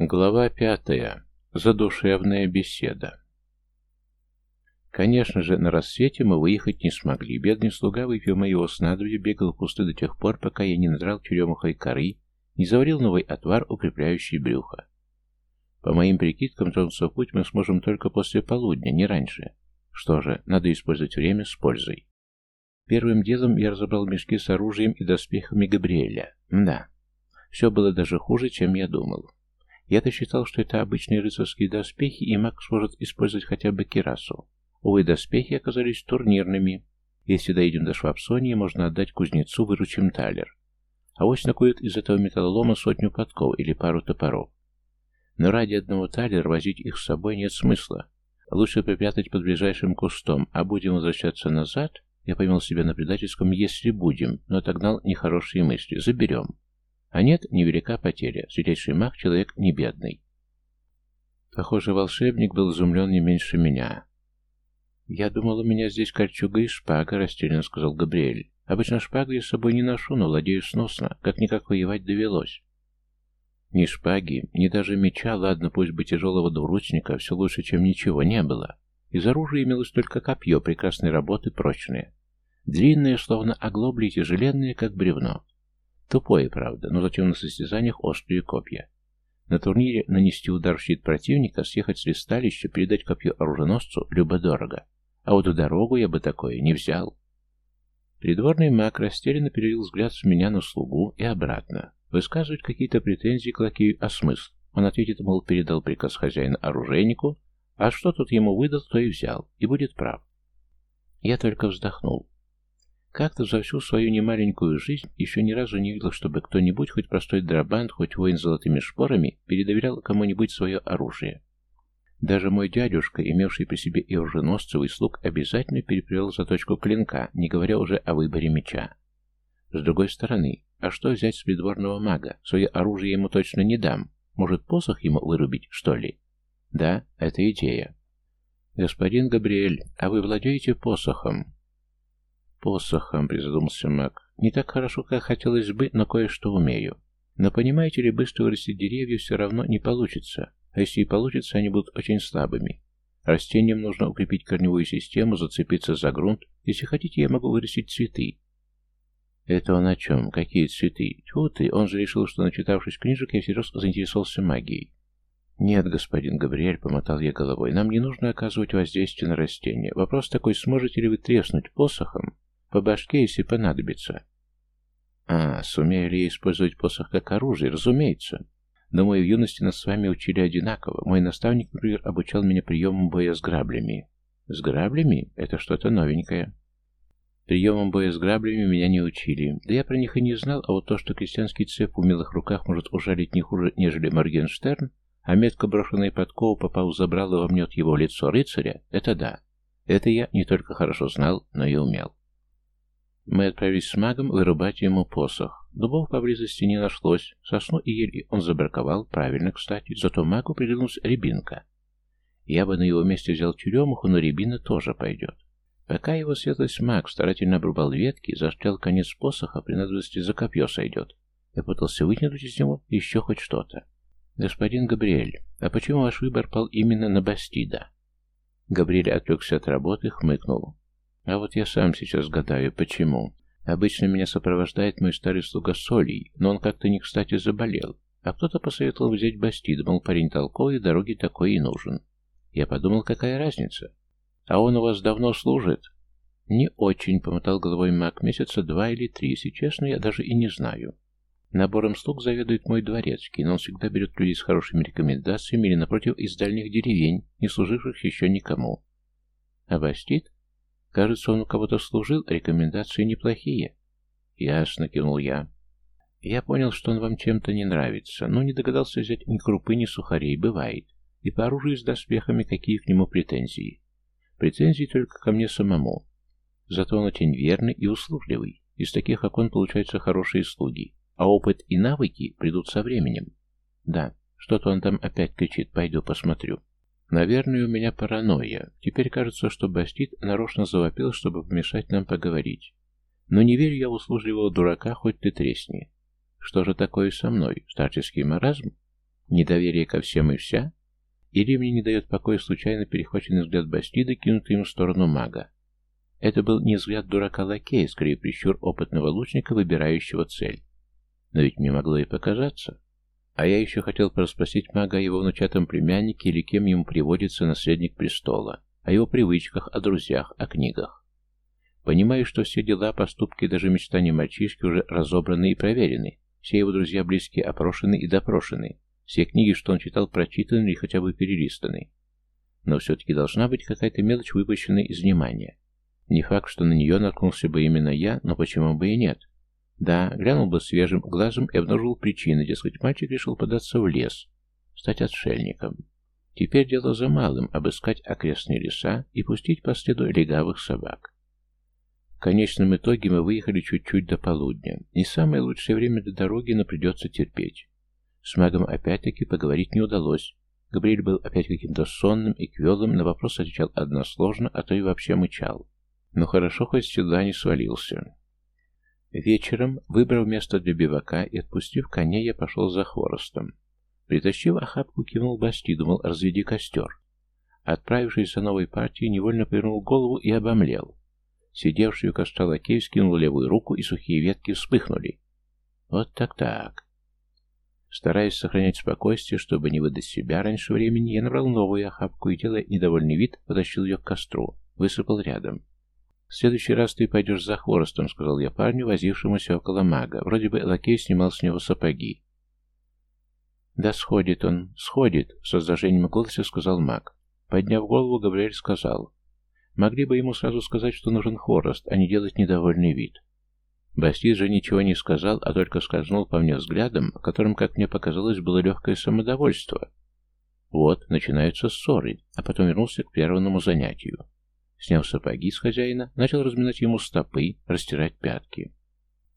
Глава пятая. Задушевная беседа. Конечно же, на рассвете мы выехать не смогли. Бедный слуга, выпив моего снадобья, бегал кусты до тех пор, пока я не надрал черемухой коры, не заварил новый отвар, укрепляющий брюхо. По моим прикидкам, тронуться в путь мы сможем только после полудня, не раньше. Что же, надо использовать время с пользой. Первым делом я разобрал мешки с оружием и доспехами Габриэля. Да, все было даже хуже, чем я думал. Я-то считал, что это обычные рыцарские доспехи, и маг сможет использовать хотя бы кирасу. Увы, доспехи оказались турнирными. Если дойдем до Швабсонии, можно отдать кузнецу, выручим талер. А вось накует из этого металлолома сотню подков или пару топоров. Но ради одного талера возить их с собой нет смысла. Лучше припрятать под ближайшим кустом, а будем возвращаться назад, я поймал себя на предательском «если будем», но отогнал нехорошие мысли. Заберем. А нет, невелика потеря. Светлейший маг — человек не бедный. Похоже, волшебник был изумлен не меньше меня. «Я думал, у меня здесь кольчуга и шпага», — растерянно сказал Габриэль. «Обычно шпагу я с собой не ношу, но владею сносно. Как-никак воевать довелось». Ни шпаги, ни даже меча, ладно, пусть бы тяжелого двуручника, все лучше, чем ничего, не было. Из оружия имелось только копье, прекрасной работы, прочное. Длинное, словно оглобли, тяжеленное, как бревно. Тупое, правда, но зачем на состязаниях острые копья? На турнире нанести удар в щит противника, съехать с листалища, передать копье оруженосцу любо-дорого. А вот в дорогу я бы такое не взял. Придворный маг растерянно перевел взгляд с меня на слугу и обратно. Высказывать какие-то претензии к лакею, а смысл? Он ответит, мол, передал приказ хозяина оружейнику, а что тут ему выдал, то и взял, и будет прав. Я только вздохнул. Как-то за всю свою немаленькую жизнь еще ни разу не видел, чтобы кто-нибудь, хоть простой драбант, хоть воин с золотыми шпорами, передоверял кому-нибудь свое оружие. Даже мой дядюшка, имевший при себе и оруженосцев, слуг, обязательно переплел заточку клинка, не говоря уже о выборе меча. С другой стороны, а что взять с придворного мага? Свое оружие ему точно не дам. Может, посох ему вырубить, что ли? Да, это идея. Господин Габриэль, а вы владеете посохом? «Посохом», — призадумался маг. «Не так хорошо, как хотелось бы, но кое-что умею. Но понимаете ли, быстро вырастить деревья все равно не получится. А если и получится, они будут очень слабыми. Растениям нужно укрепить корневую систему, зацепиться за грунт. Если хотите, я могу вырастить цветы». «Это он о чем? Какие цветы? Тьфу ты!» Он же решил, что, начитавшись книжек, я всерьез заинтересовался магией. «Нет, господин Габриэль», — помотал я головой, — «нам не нужно оказывать воздействие на растения. Вопрос такой, сможете ли вы треснуть посохом по башке, если понадобится. А, сумею ли я использовать посох как оружие? Разумеется. Думаю, в юности нас с вами учили одинаково. Мой наставник, например, обучал меня приемам боя с граблями. С граблями? Это что-то новенькое. Приемам боя с граблями меня не учили. Да я про них и не знал, а вот то, что крестьянский цеп в умелых руках может ужалить не хуже, нежели Моргенштерн, а метко брошенный подков, попав в забрало, вомнет его лицо рыцаря, это да. Это я не только хорошо знал, но и умел. Мы отправились с магом вырубать ему посох. Дубов поблизости не нашлось, сосну и ель он забраковал, правильно, кстати, зато магу приглянулась рябинка. Я бы на его месте взял черемуху, но рябина тоже пойдет. Пока его светлость маг старательно обрубал ветки, застрял конец посоха, при надобности за копье сойдет. Я пытался вытянуть из него еще хоть что-то. «Господин Габриэль, а почему ваш выбор пал именно на Бастида?» Габриэль отвлекся от работы, хмыкнул. А вот я сам сейчас гадаю, почему. Обычно меня сопровождает мой старый слуга Солий, но он как-то не кстати заболел. А кто-то посоветовал взять Бастид, мол, парень толковый, дороги такой и нужен. Я подумал, какая разница. А он у вас давно служит? Не очень, помотал головой маг, месяца два или три, если честно, я даже и не знаю. Набором слуг заведует мой дворецкий, но он всегда берет людей с хорошими рекомендациями или, напротив, из дальних деревень, не служивших еще никому. А Бастид? Кажется, он у кого-то служил, рекомендации неплохие. Ясно, кивнул я. Я понял, что он вам чем-то не нравится, но не догадался взять ни крупы, ни сухарей, бывает. И по оружию с доспехами какие к нему претензии. Претензии только ко мне самому. Зато он очень верный и услужливый. Из таких окон получаются хорошие слуги. А опыт и навыки придут со временем. Да, что-то он там опять кричит, пойду посмотрю. Наверное, у меня паранойя. Теперь кажется, что Бастит нарочно завопил, чтобы помешать нам поговорить. Но не верю я услужливого дурака, хоть ты тресни. Что же такое со мной? Старческий маразм? Недоверие ко всем и вся? Или мне не дает покоя случайно перехваченный взгляд Бастида, кинутый им в сторону мага? Это был не взгляд дурака-лакея, скорее прищур опытного лучника, выбирающего цель. Но ведь мне могло и показаться. А я еще хотел порасспросить мага о его внучатом племяннике или кем ему приводится наследник престола, о его привычках, о друзьях, о книгах. Понимаю, что все дела, поступки и даже мечтания мальчишки уже разобраны и проверены. Все его друзья близкие опрошены и допрошены. Все книги, что он читал, прочитаны или хотя бы перелистаны. Но все-таки должна быть какая-то мелочь, выпущенная из внимания. Не факт, что на нее наткнулся бы именно я, но почему бы и нет? Да, глянул бы свежим глазом и обнаружил причины, дескать, мальчик решил податься в лес, стать отшельником. Теперь дело за малым — обыскать окрестные леса и пустить по следу легавых собак. В конечном итоге мы выехали чуть-чуть до полудня. Не самое лучшее время для дороги, но придется терпеть. С магом опять-таки поговорить не удалось. Габриэль был опять каким-то сонным и квелым, на вопрос отвечал односложно, а то и вообще мычал. Но хорошо хоть с седла не свалился. Вечером, выбрав место для бивака и отпустив коней, я пошел за хворостом. Притащив охапку, кивнул Басти, думал, разведи костер. Отправившись за новой партией, невольно повернул голову и обомлел. Сидевший у костра лакей скинул левую руку, и сухие ветки вспыхнули. Вот так-так. Стараясь сохранять спокойствие, чтобы не выдать себя раньше времени, я набрал новую охапку и, делая недовольный вид, потащил ее к костру, высыпал рядом. «В следующий раз ты пойдешь за хворостом», — сказал я парню, возившемуся около мага. Вроде бы лакей снимал с него сапоги. «Да сходит он, сходит», — с раздражением в сказал маг. Подняв голову, Габриэль сказал. Могли бы ему сразу сказать, что нужен хворост, а не делать недовольный вид. Бастит же ничего не сказал, а только скользнул по мне взглядом, в котором, как мне показалось, было легкое самодовольство. Вот, начинаются ссоры, а потом вернулся к первому занятию. Сняв сапоги с хозяина, начал разминать ему стопы, растирать пятки.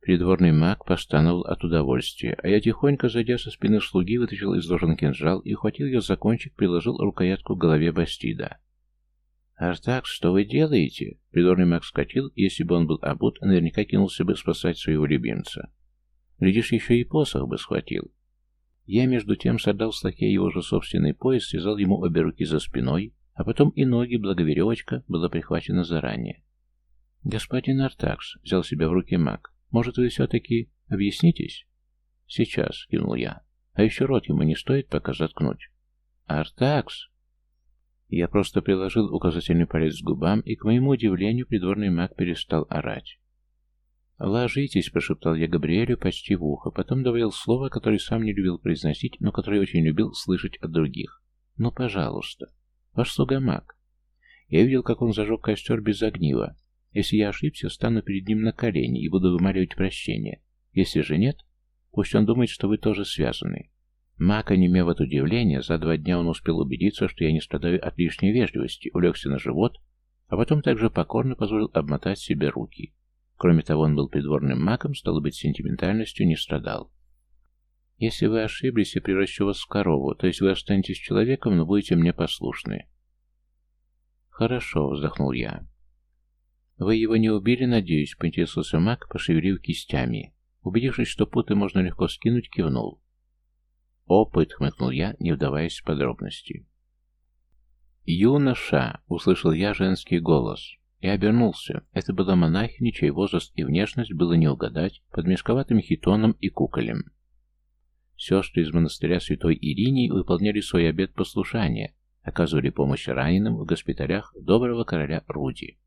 Придворный маг постановил от удовольствия, а я тихонько, зайдя со спины слуги, вытащил из ложен кинжал и, ухватил ее за кончик, приложил рукоятку к голове Бастида. «Артак, что вы делаете?» Придворный маг вскочил, и если бы он был обут, наверняка кинулся бы спасать своего любимца. Глядишь, еще и посох бы схватил. Я, между тем, сордал с лакея его же собственный пояс, связал ему обе руки за спиной, а потом и ноги, благо веревочка была прихвачена заранее. «Господин Артакс», — взял себя в руки маг, — «может, вы все-таки объяснитесь?» «Сейчас», — кинул я. «А еще рот ему не стоит пока заткнуть». «Артакс!» Я просто приложил указательный палец к губам, и, к моему удивлению, придворный маг перестал орать. «Ложитесь», — прошептал я Габриэлю почти в ухо, потом добавил слово, которое сам не любил произносить, но которое очень любил слышать от других. «Ну, пожалуйста. Ваш слуга маг. Я видел, как он зажег костер без огнива. Если я ошибся, стану перед ним на колени и буду вымаливать прощение. Если же нет, пусть он думает, что вы тоже связаны. Мак, онемев от удивления, за два дня он успел убедиться, что я не страдаю от лишней вежливости, улегся на живот, а потом также покорно позволил обмотать себе руки. Кроме того, он был придворным маком, стало быть, сентиментальностью не страдал. Если вы ошиблись и превращу вас в корову, то есть вы останетесь человеком, но будете мне послушны. Хорошо, вздохнул я. Вы его не убили, надеюсь, поинтересовался маг, пошевелив кистями. Убедившись, что путы можно легко скинуть, кивнул. «Опыт», — хмыкнул я, не вдаваясь в подробности. «Юноша!» — услышал я женский голос. И обернулся. Это была монахиня, чей возраст и внешность было не угадать под мешковатым хитоном и куколем. Сестры из монастыря Святой Иринии выполняли свой обет послушания, оказывали помощь раненым в госпиталях доброго короля Руди.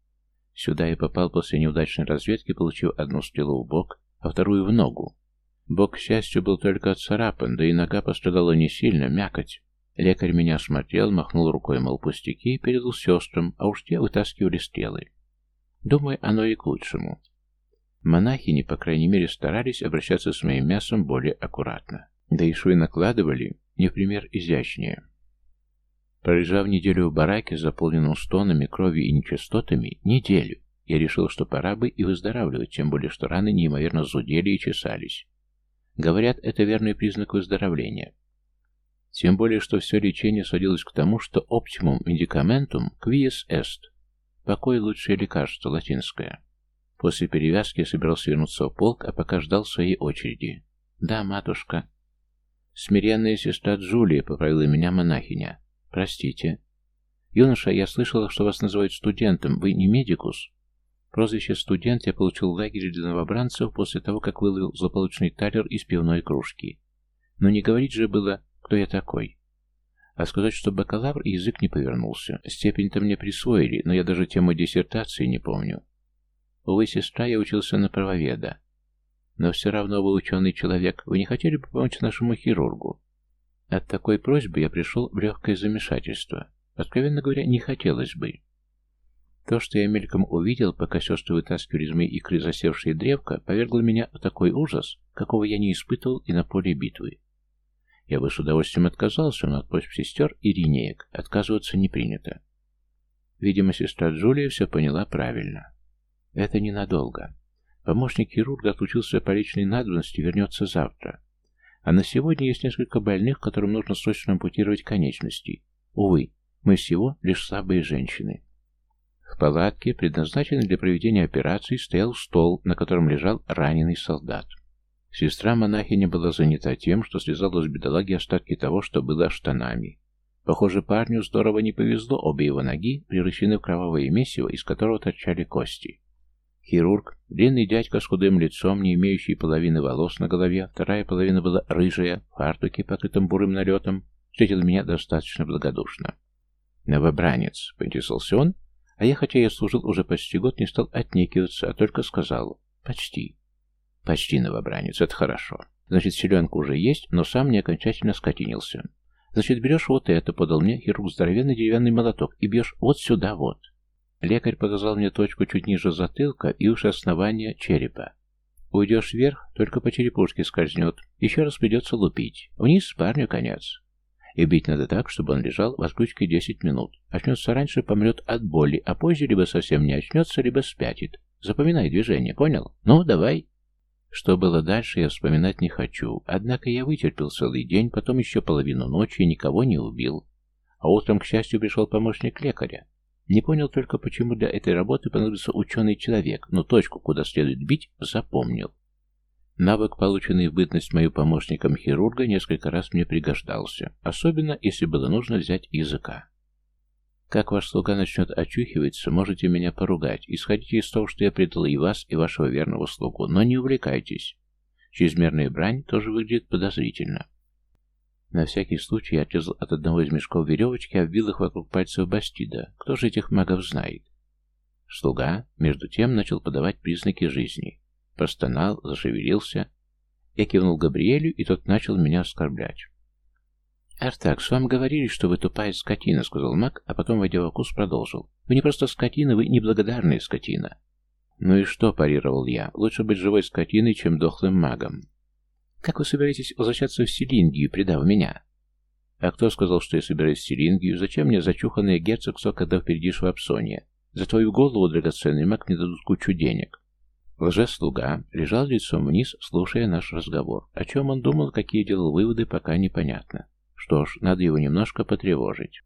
Сюда я попал после неудачной разведки, получив одну стрелу в бок, а вторую в ногу, Бок, к счастью, был только отцарапан, да и нога пострадала не сильно, мякоть. Лекарь меня осмотрел, махнул рукой, мол, пустяки, передал сестрам, а уж те вытаскивали стрелы. Думаю, оно и к лучшему. Монахини, по крайней мере, старались обращаться с моим мясом более аккуратно. Да и швы накладывали, не в пример изящнее. Пролежав неделю в бараке, заполненном стонами, кровью и нечистотами, неделю, я решил, что пора бы и выздоравливать, тем более, что раны неимоверно зудели и чесались. Говорят, это верный признак выздоровления. Тем более, что все лечение сводилось к тому, что optimum medicamentum quies est. Покой – лучшее лекарство, латинское. После перевязки я собирался вернуться в полк, а пока ждал своей очереди. «Да, матушка». «Смиренная сестра Джулия», — поправила меня монахиня. «Простите». «Юноша, я слышала, что вас называют студентом. Вы не медикус?» Прозвище «студент» я получил в лагере для новобранцев после того, как выловил злополучный талер из пивной кружки. Но не говорить же было, кто я такой. А сказать, что бакалавр, язык не повернулся. Степень-то мне присвоили, но я даже тему диссертации не помню. Увы, сестра, я учился на правоведа. Но все равно вы ученый человек. Вы не хотели бы помочь нашему хирургу? От такой просьбы я пришел в легкое замешательство. Откровенно говоря, не хотелось бы. То, что я мельком увидел, пока сестры вытаскивали из моей икры засевшие древко, повергло меня в такой ужас, какого я не испытывал и на поле битвы. Я бы с удовольствием отказался, но от просьб сестер и ринеек отказываться не принято. Видимо, сестра Джулия все поняла правильно. Это ненадолго. Помощник хирурга отлучился по личной надобности, вернется завтра. А на сегодня есть несколько больных, которым нужно срочно ампутировать конечности. Увы, мы всего лишь слабые женщины. В палатке, предназначенной для проведения операции, стоял стол, на котором лежал раненый солдат. Сестра-монахиня была занята тем, что связала с бедолаги остатки того, что было штанами. Похоже, парню здорово не повезло, обе его ноги превращены в кровавое месиво, из которого торчали кости. Хирург, длинный дядька с худым лицом, не имеющий половины волос на голове, вторая половина была рыжая, в фартуке, покрытым бурым налетом, встретил меня достаточно благодушно. «Новобранец», — поинтересовался он, а я, хотя я служил уже почти год, не стал отнекиваться, а только сказал «почти». Почти новобранец, это хорошо. Значит, селенка уже есть, но сам не окончательно скотинился. Значит, берешь вот это, подал мне хирург здоровенный деревянный молоток, и бьешь вот сюда вот. Лекарь показал мне точку чуть ниже затылка и уж основания черепа. Уйдешь вверх, только по черепушке скользнет. Еще раз придется лупить. Вниз парню конец. И бить надо так, чтобы он лежал в отключке 10 минут. Очнется раньше, помрет от боли, а позже либо совсем не очнется, либо спятит. Запоминай движение, понял? Ну, давай. Что было дальше, я вспоминать не хочу. Однако я вытерпел целый день, потом еще половину ночи и никого не убил. А утром, к счастью, пришел помощник лекаря. Не понял только, почему для этой работы понадобится ученый человек, но точку, куда следует бить, запомнил. Навык, полученный в бытность мою помощником хирурга, несколько раз мне пригождался, особенно если было нужно взять языка. Как ваш слуга начнет очухиваться, можете меня поругать. Исходите из того, что я предал и вас, и вашего верного слугу, но не увлекайтесь. Чрезмерная брань тоже выглядит подозрительно. На всякий случай я отрезал от одного из мешков веревочки, обвил их вокруг пальцев Бастида. Кто же этих магов знает? Слуга, между тем, начал подавать признаки жизни. Простонал, зашевелился. Я кивнул Габриэлю, и тот начал меня оскорблять. «Артакс, вам говорили, что вы тупая скотина», — сказал маг, а потом, войдя в вкус, продолжил. «Вы не просто скотина, вы неблагодарная скотина». «Ну и что?» — парировал я. «Лучше быть живой скотиной, чем дохлым магом». «Как вы собираетесь возвращаться в Селингию, предав меня?» «А кто сказал, что я собираюсь в Селингию? Зачем мне зачуханное герцогство, когда впереди Швабсония? За твою голову, драгоценный маг, мне дадут кучу денег». Лже-слуга лежал лицом вниз, слушая наш разговор. О чем он думал, какие делал выводы, пока непонятно. Что ж, надо его немножко потревожить.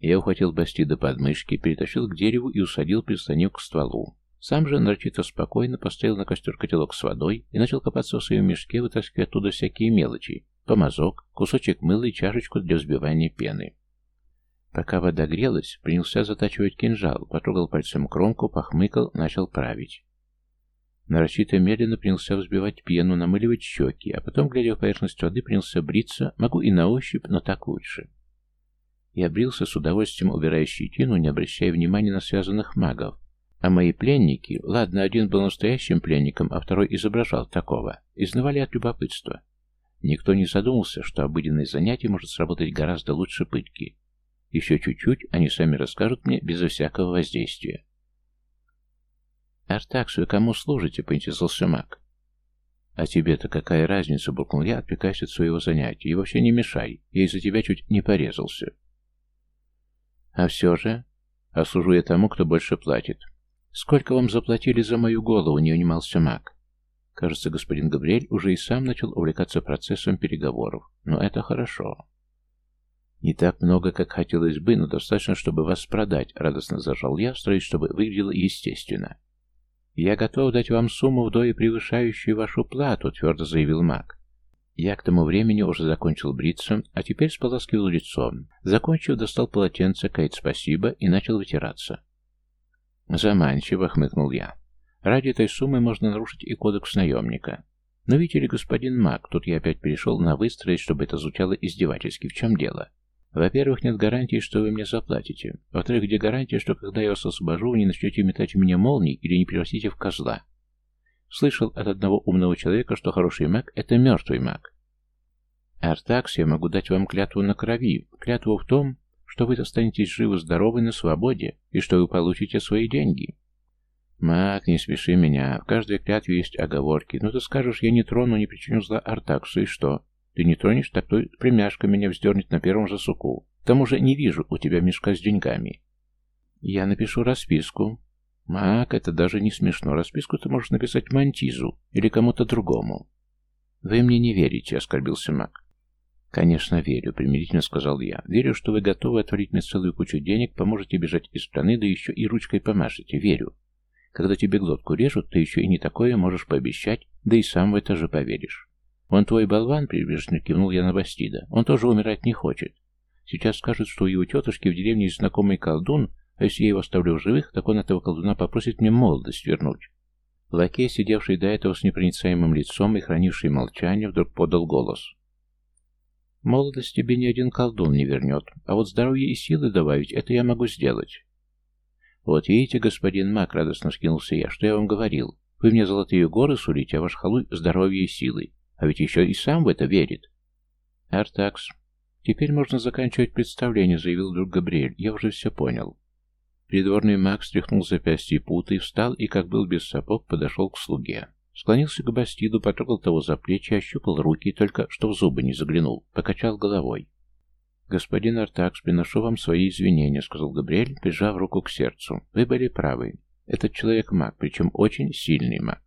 Я ухватил Бастида под мышки, перетащил к дереву и усадил, прислонив к стволу. Сам же нарочито спокойно поставил на костер котелок с водой и начал копаться в своем мешке, вытаскивая оттуда всякие мелочи. Помазок, кусочек мыла и чашечку для взбивания пены. Пока вода грелась, принялся затачивать кинжал, потрогал пальцем кромку, похмыкал, начал править. Нарочито медленно принялся взбивать пену, намыливать щеки, а потом, глядя в поверхность воды, принялся бриться, могу и на ощупь, но так лучше. Я брился с удовольствием, убирая щетину, не обращая внимания на связанных магов. А мои пленники, ладно, один был настоящим пленником, а второй изображал такого, изнывали от любопытства. Никто не задумался, что обыденное занятие может сработать гораздо лучше пытки. Еще чуть-чуть, они сами расскажут мне безо всякого воздействия. «Артакс, вы кому служите?» — поинтересовался маг. «А тебе-то какая разница?» — буркнул я, отвлекаясь от своего занятия. «И вообще не мешай, я из-за тебя чуть не порезался». «А все же...» «А служу я тому, кто больше платит». «Сколько вам заплатили за мою голову?» — не унимался маг. Кажется, господин Габриэль уже и сам начал увлекаться процессом переговоров. Но это хорошо. «Не так много, как хотелось бы, но достаточно, чтобы вас продать», — радостно зажал я, стараясь, чтобы выглядело естественно. «Я готов дать вам сумму вдвое превышающую вашу плату», — твердо заявил маг. Я к тому времени уже закончил бриться, а теперь споласкивал лицо. Закончив, достал полотенце, Кейт спасибо, и начал вытираться. Заманчиво, хмыкнул я. Ради этой суммы можно нарушить и кодекс наемника. Но видите ли, господин Мак, тут я опять перешел на выстроить, чтобы это звучало издевательски. В чем дело? Во-первых, нет гарантии, что вы мне заплатите. Во-вторых, где гарантия, что когда я вас освобожу, вы не начнете метать в меня молний или не превратите в козла? Слышал от одного умного человека, что хороший маг — это мертвый маг. Артакс, я могу дать вам клятву на крови, клятву в том, что вы останетесь живы-здоровы на свободе и что вы получите свои деньги. Маг, не смеши меня, в каждой клятве есть оговорки. Ну ты скажешь, я не трону, не причиню зла Артаксу, и что? Ты не тронешь, так то племяшка меня вздернет на первом же суку. К тому же не вижу у тебя мешка с деньгами. Я напишу расписку. Мак, это даже не смешно. Расписку ты можешь написать Мантизу или кому-то другому. Вы мне не верите, оскорбился Мак. «Конечно, верю», — примирительно сказал я. «Верю, что вы готовы отвалить мне целую кучу денег, поможете бежать из страны, да еще и ручкой помашете. Верю. Когда тебе глотку режут, ты еще и не такое можешь пообещать, да и сам в это же поверишь. Вон твой болван, прибрежно кивнул я на Бастида, он тоже умирать не хочет. Сейчас скажут, что у его тетушки в деревне есть знакомый колдун, а если я его оставлю в живых, так он этого колдуна попросит мне молодость вернуть. Лакей, сидевший до этого с непроницаемым лицом и хранивший молчание, вдруг подал голос. «Молодость тебе ни один колдун не вернет, а вот здоровье и силы добавить — это я могу сделать». «Вот видите, господин Мак, — радостно скинулся я, — что я вам говорил. Вы мне золотые горы сулите, а ваш халуй — здоровье и силы. А ведь еще и сам в это верит. Артакс. Теперь можно заканчивать представление, заявил друг Габриэль. Я уже все понял. Придворный маг стряхнул запястье путы, встал и, как был без сапог, подошел к слуге. Склонился к Бастиду, потрогал того за плечи, ощупал руки, только что в зубы не заглянул, покачал головой. «Господин Артакс, приношу вам свои извинения», — сказал Габриэль, прижав руку к сердцу. «Вы были правы. Этот человек маг, причем очень сильный маг.